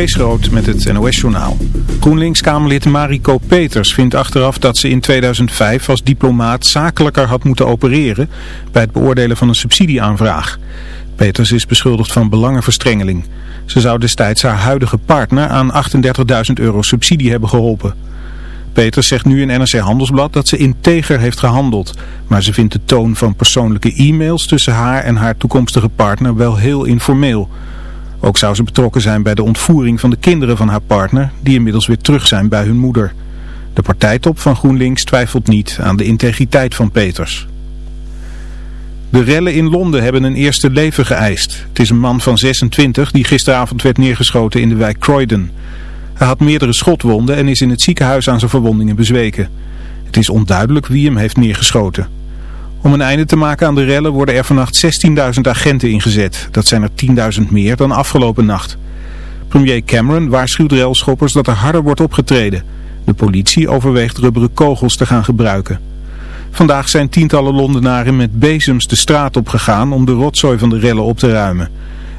Kees met het NOS-journaal. GroenLinks-Kamerlid Mariko Peters vindt achteraf dat ze in 2005 als diplomaat zakelijker had moeten opereren bij het beoordelen van een subsidieaanvraag. Peters is beschuldigd van belangenverstrengeling. Ze zou destijds haar huidige partner aan 38.000 euro subsidie hebben geholpen. Peters zegt nu in NRC Handelsblad dat ze integer heeft gehandeld. Maar ze vindt de toon van persoonlijke e-mails tussen haar en haar toekomstige partner wel heel informeel. Ook zou ze betrokken zijn bij de ontvoering van de kinderen van haar partner, die inmiddels weer terug zijn bij hun moeder. De partijtop van GroenLinks twijfelt niet aan de integriteit van Peters. De rellen in Londen hebben een eerste leven geëist. Het is een man van 26 die gisteravond werd neergeschoten in de wijk Croydon. Hij had meerdere schotwonden en is in het ziekenhuis aan zijn verwondingen bezweken. Het is onduidelijk wie hem heeft neergeschoten. Om een einde te maken aan de rellen worden er vannacht 16.000 agenten ingezet. Dat zijn er 10.000 meer dan afgelopen nacht. Premier Cameron waarschuwt relschoppers dat er harder wordt opgetreden. De politie overweegt rubberen kogels te gaan gebruiken. Vandaag zijn tientallen Londenaren met bezems de straat op gegaan om de rotzooi van de rellen op te ruimen.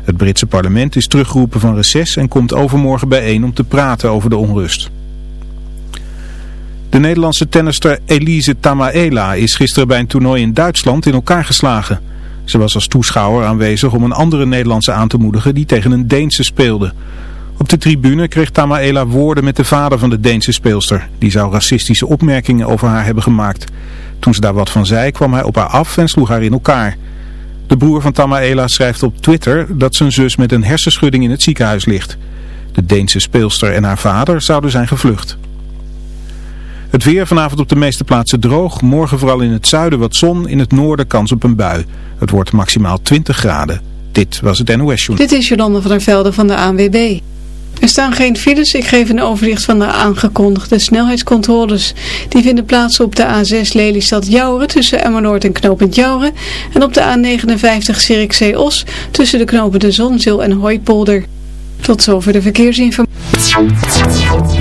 Het Britse parlement is teruggeroepen van reces en komt overmorgen bijeen om te praten over de onrust. De Nederlandse tennister Elise Tamaela is gisteren bij een toernooi in Duitsland in elkaar geslagen. Ze was als toeschouwer aanwezig om een andere Nederlandse aan te moedigen die tegen een Deense speelde. Op de tribune kreeg Tamaela woorden met de vader van de Deense speelster. Die zou racistische opmerkingen over haar hebben gemaakt. Toen ze daar wat van zei kwam hij op haar af en sloeg haar in elkaar. De broer van Tamaela schrijft op Twitter dat zijn zus met een hersenschudding in het ziekenhuis ligt. De Deense speelster en haar vader zouden zijn gevlucht. Het weer vanavond op de meeste plaatsen droog. Morgen vooral in het zuiden wat zon. In het noorden kans op een bui. Het wordt maximaal 20 graden. Dit was het NOS Journal. Dit is Jolande van der Velde van de ANWB. Er staan geen files. Ik geef een overzicht van de aangekondigde snelheidscontroles. Die vinden plaats op de A6 Lelystad-Jouren tussen Emmernoord en Knopend Jouren. En op de A59 Zierikzee-Os tussen de knopende Zonzeel en Hooipolder. Tot zover de verkeersinformatie.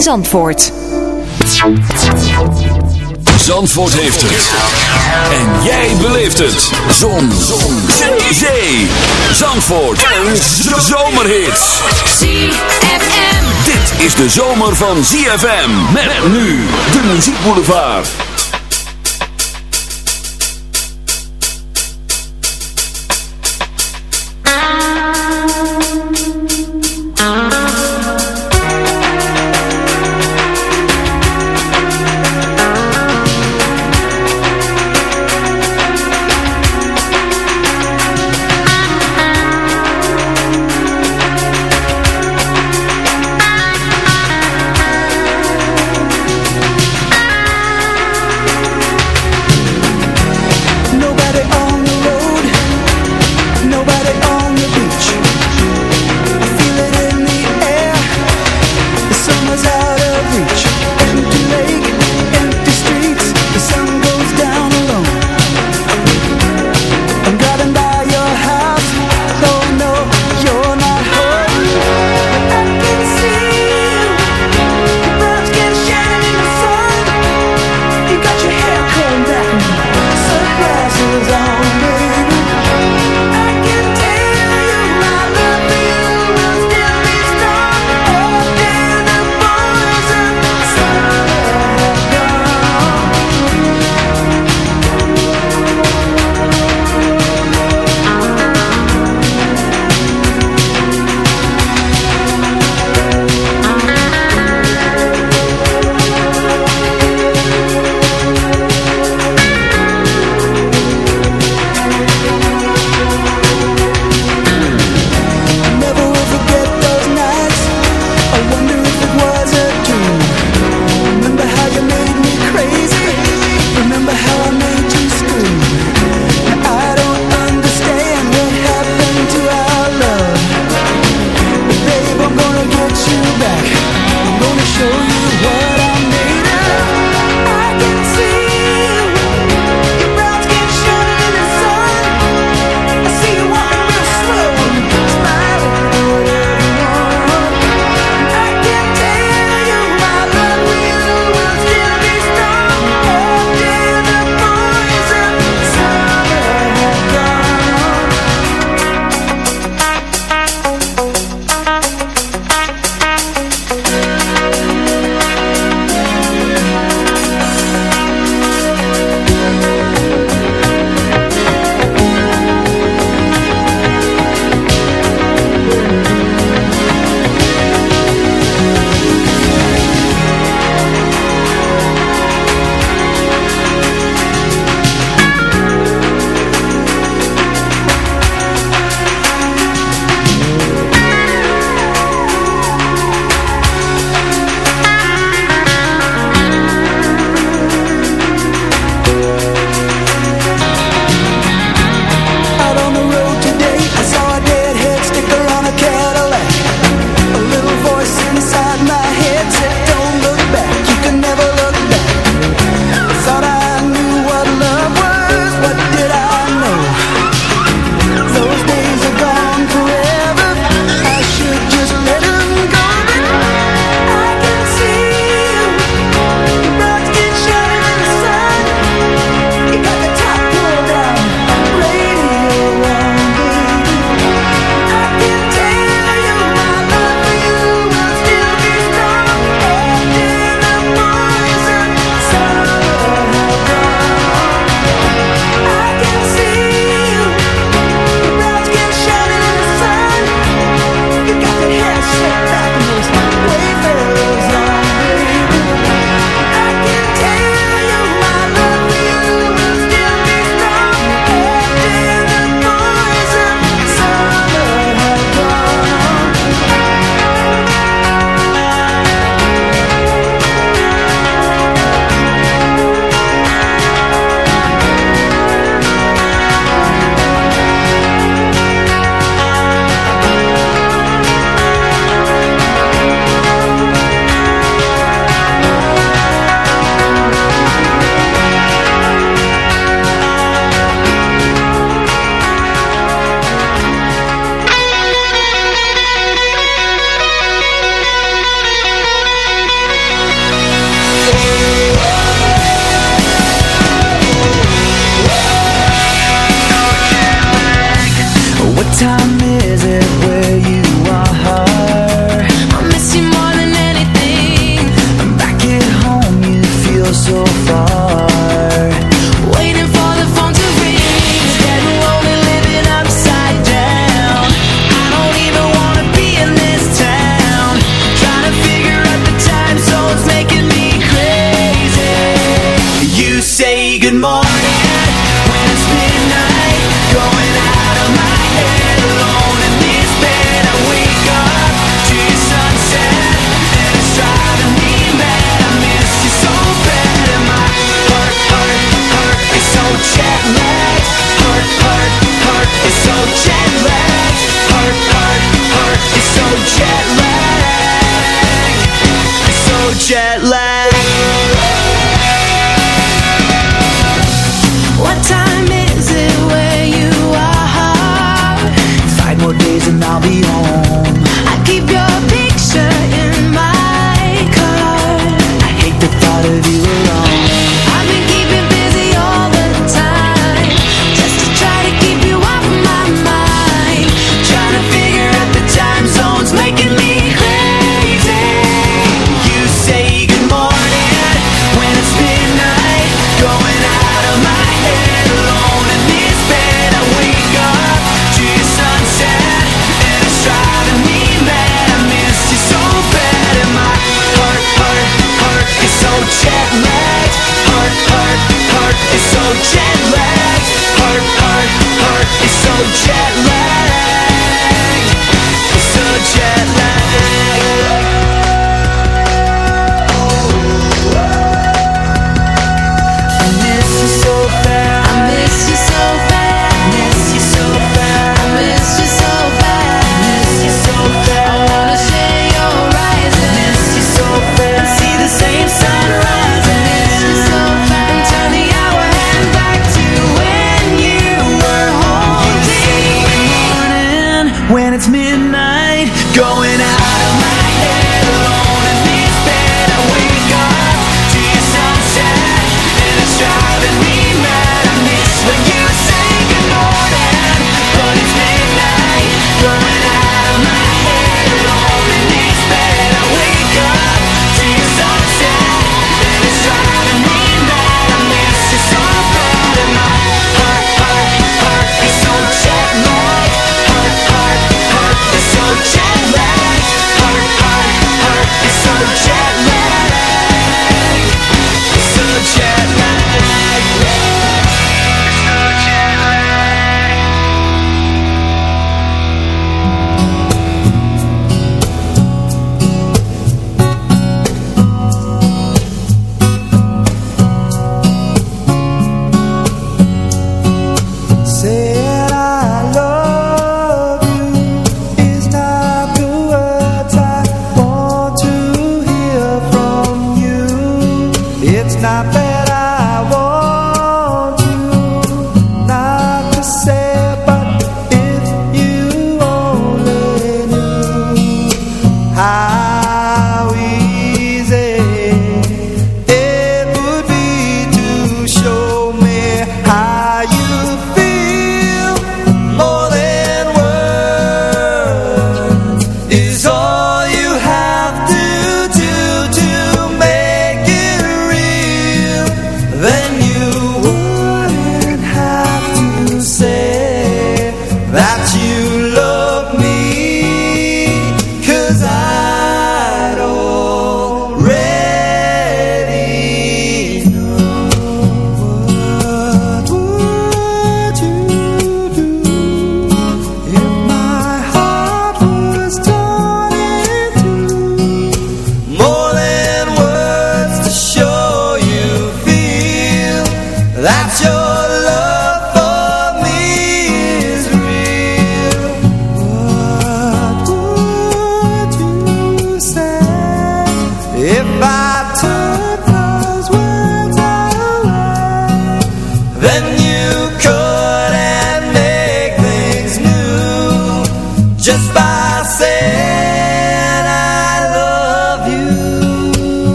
in Zandvoort. Zandvoort heeft het. En jij beleeft het. Zon. Zon. Zee. Zee. Zandvoort. Een zomerhit. ZFM. Dit is de zomer van ZFM. Met nu de muziekboulevard.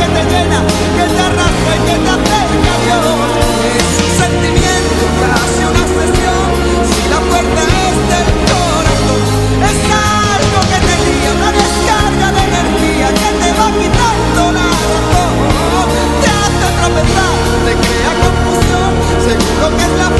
que te llena, que te arrastra y que te acerca a Dios. love.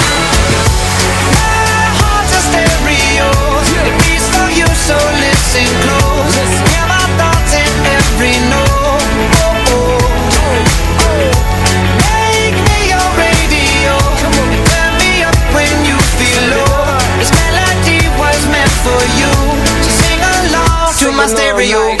my stereo.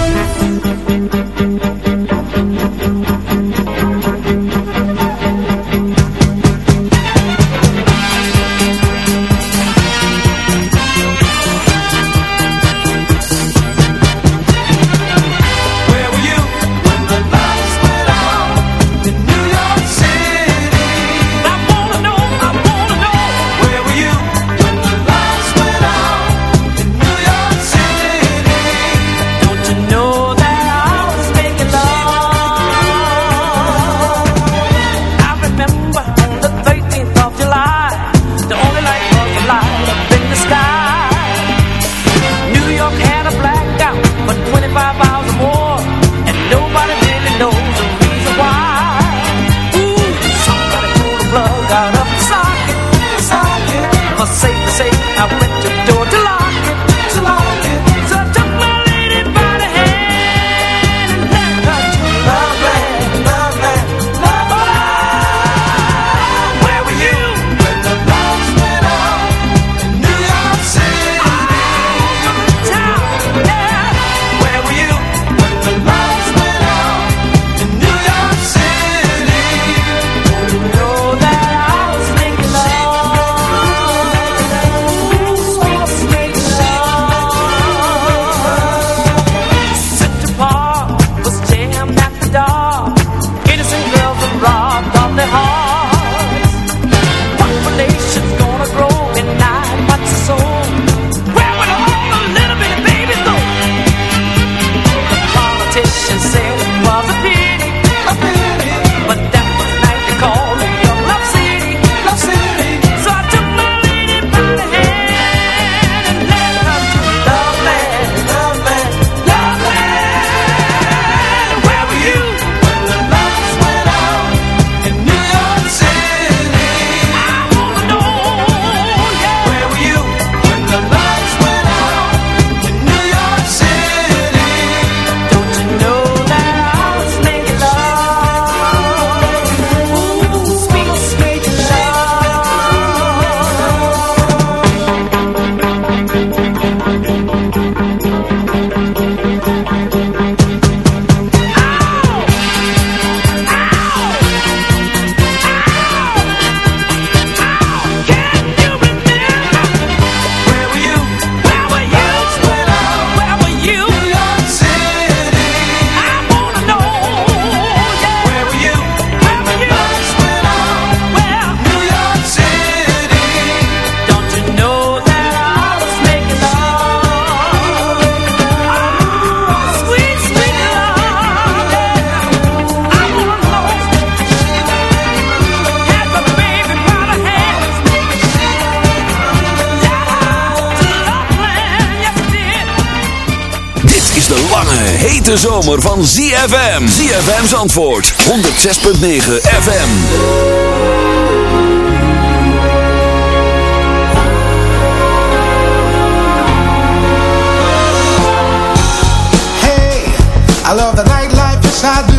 Zandvoort 106.9 FM Hey, I love the nightlife beside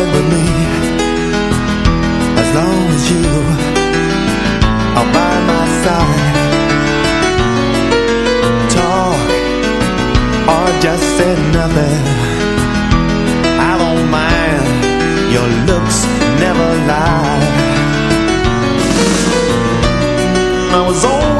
alright with me. As long as you are by my side. Talk or just say nothing. I don't mind. Your looks never lie. I was always